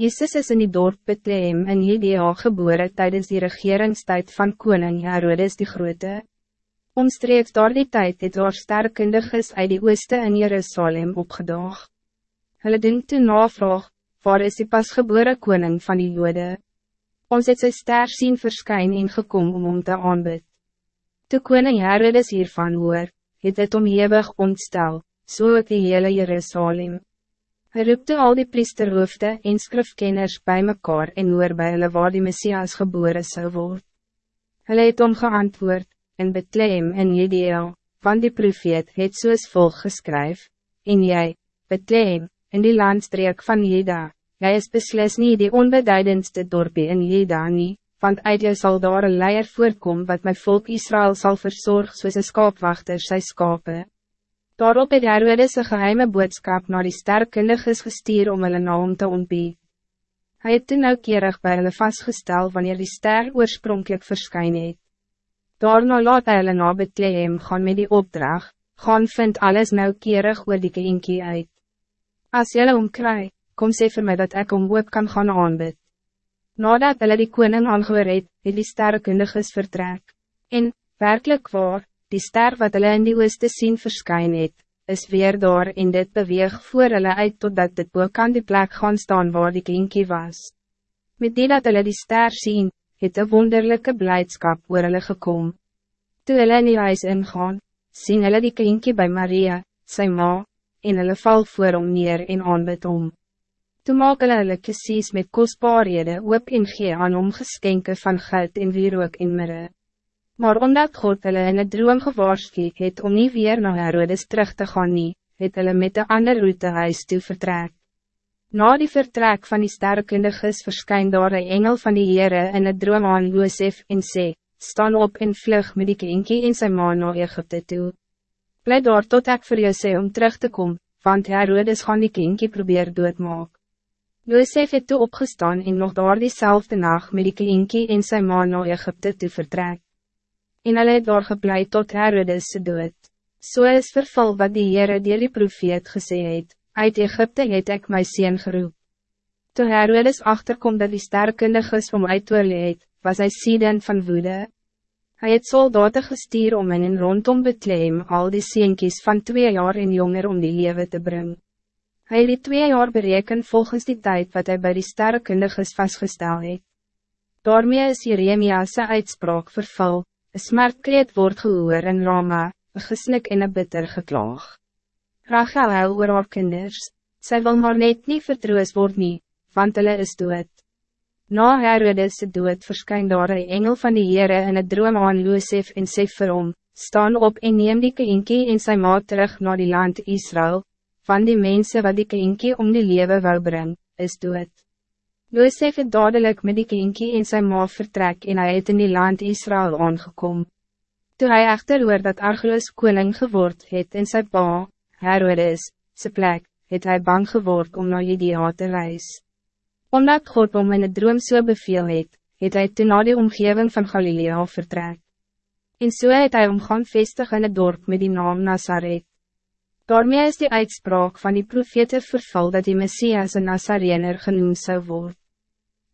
Jezus is in die dorp Bethlehem in Judea geboren tijdens die regeringstijd van koning Herodes die Grote. Omstreeks door die tijd het daar sterkundiges uit die ooste in Jerusalem opgedaag. Hulle doen toe navraag, waar is die pasgeboren koning van die Jode? Ons het sy ster sien verskyn en gekom om om te aanbid. Toe koning Herodes hiervan hoor, het het om hewig ontstel, so ook die hele Jerusalem. Hij roepte al die priesterhoofde en skrifkenners bij mekaar en hoor by hulle waar die Messias geboren zou worden. Hulle het om geantwoord, in Bethlehem en Judea, van die profeet het soos volg geskryf, en jij, Bethlehem, in die landstreek van Juda, jij is beslis nie die onbeduidendste dorpie in Juda nie, want uit jou sal daar een leier voorkom wat mijn volk Israël zal verzorgen soos een skaapwachter sy skape. Daarop het Herodes een geheime boodskap naar die sterkundiges gestuur om hulle naam te ontbied. Hij het toen nauwkeurig bij hulle vastgestel wanneer die ster oorspronkelijk verskyn het. Daarna laat hy hulle na Bethlehem gaan met die opdracht, gaan vind alles nauwkeurig oor die keinkie uit. As jylle omkry, kom sê vir my dat ik om ook kan gaan aanbid. Nadat hulle die koning aangehoor het, het die sterkundiges vertrek. En, werkelijk waar, die ster wat hulle in die ooste sien verskyn het, is weer daar en dit beweeg voor hulle uit totdat dit ook aan die plek gaan staan waar die kinkie was. Met die dat hulle die ster sien, het een wonderlijke blijdschap oor hulle gekom. Toe hulle in die huis ingaan, sien hulle die kinkie bij Maria, sy ma, en hulle val voor om neer en aanbid om. Toe maak hulle hulle kiesies met kostbaarhede oop en gee aan om geskenke van geld en wierook en mirre. Maar omdat God hulle in het droom gewaarschuwd het om niet weer naar Herodes terug te gaan nie, het hulle met de ander route huis toe vertrek. Na die vertrek van die sterkundiges verskyn daar een engel van die Heere in het droom aan Josef en sê, staan op en vlug met die kinkie en sy ma na Egypte toe. Bly daar tot ek vir jou sê om terug te komen, want Herodes gaan die kinkie probeer doodmaak. Josef het toe opgestaan en nog daar diezelfde nacht met die kinkie en sy ma na Egypte toe vertrek en hulle het daar geblei tot Herodes se dood. So is vervul wat die Heere dier die profeet gesê het, uit Egypte het ek my sien geroep. Toe Herodes achterkom dat die sterkundiges om uit het, was hy sieden van woede. Hij het soldaten gestuur om in en rondom Betlehem al die seentjies van twee jaar en jonger om die lewe te brengen. Hij liet twee jaar bereken volgens die tijd wat hij bij die sterkundiges vastgesteld het. Daarmee is Jeremia's uitspraak vervul, Een smartkreet wordt gehoor in Rama, een gesnik en een bitter geklaag. Rachel huil oor haar kinders, sy wil maar net nie vertroos word nie, want hulle is dood. Na Herodes dood verskyn daar een engel van die Heere in het droom aan Josef en sê vir hom, staan op en neem die keinkie en sy maat terug naar die land Israël, van die mensen wat die keinkie om die lewe wou bring, is dood. Josef het dadelijk met die kinkie en sy ma vertrek en hij het in die land Israël aangekom. Toen hij echter hoor dat Argeloos koning geword het in sy pa, Herodes, sy plek, het hij bang geword om naar Judea te reis. Omdat God om in het droom so beveel het, het hy toen na die omgeving van Galilea vertrek. En so het hy omgaan vestig in het dorp met die naam Nazareth. Daarmee is die uitspraak van die profete vervul dat die Messias een Nazarener genoemd zou worden.